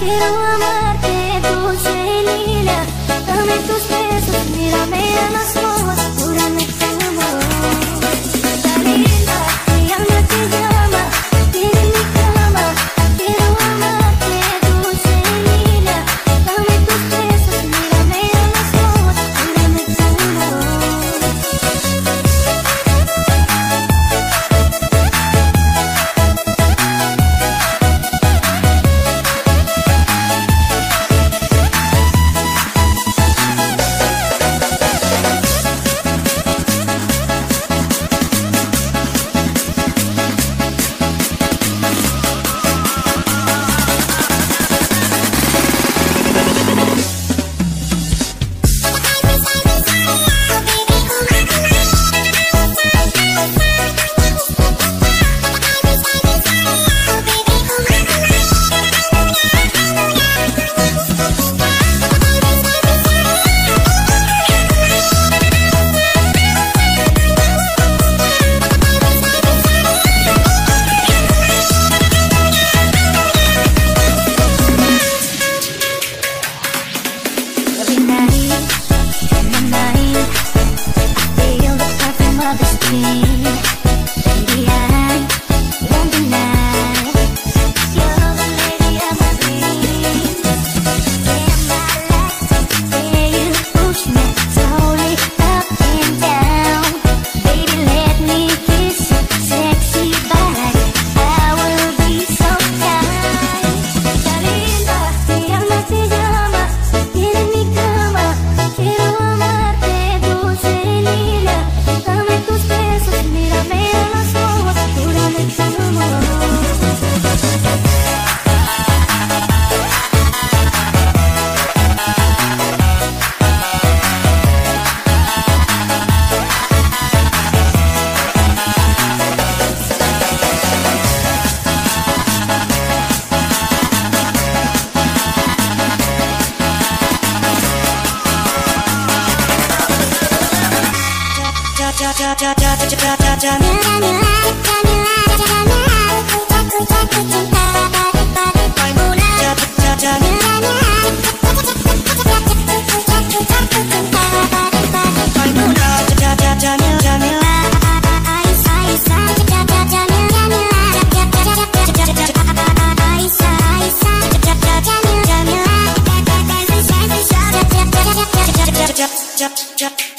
Mi amarte dulce y lila. Dame tus besos, mírame a las ojos, júrame Jump, jump, jump.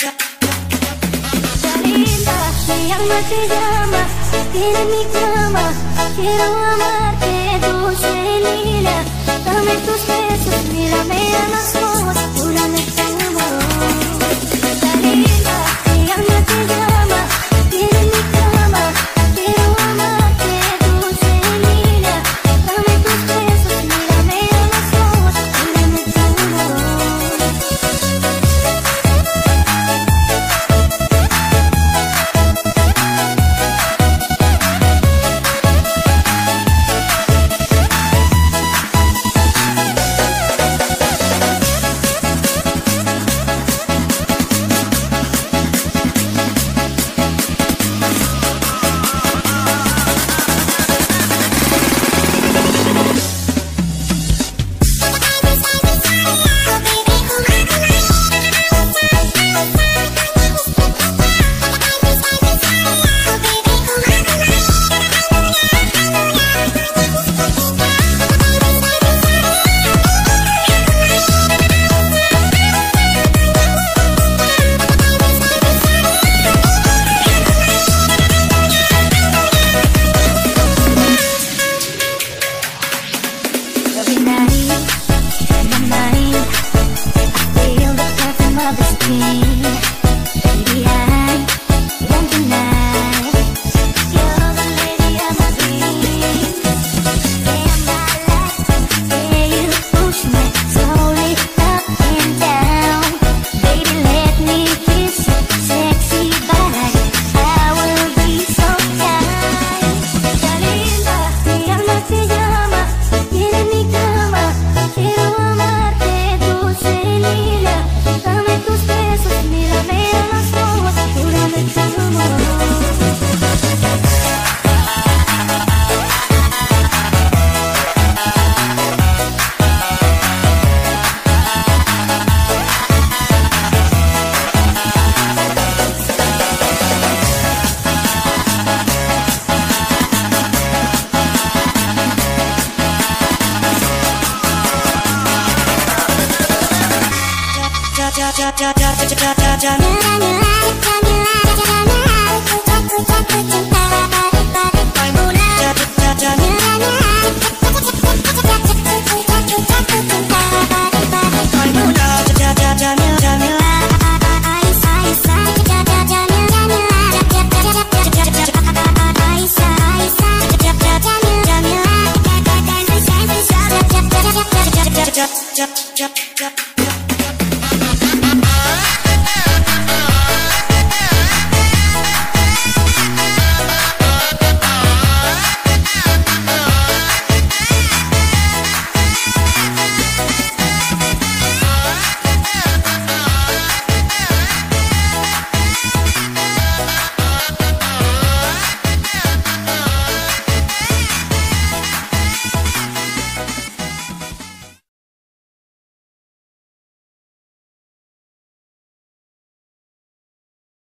minha cama, quero amar.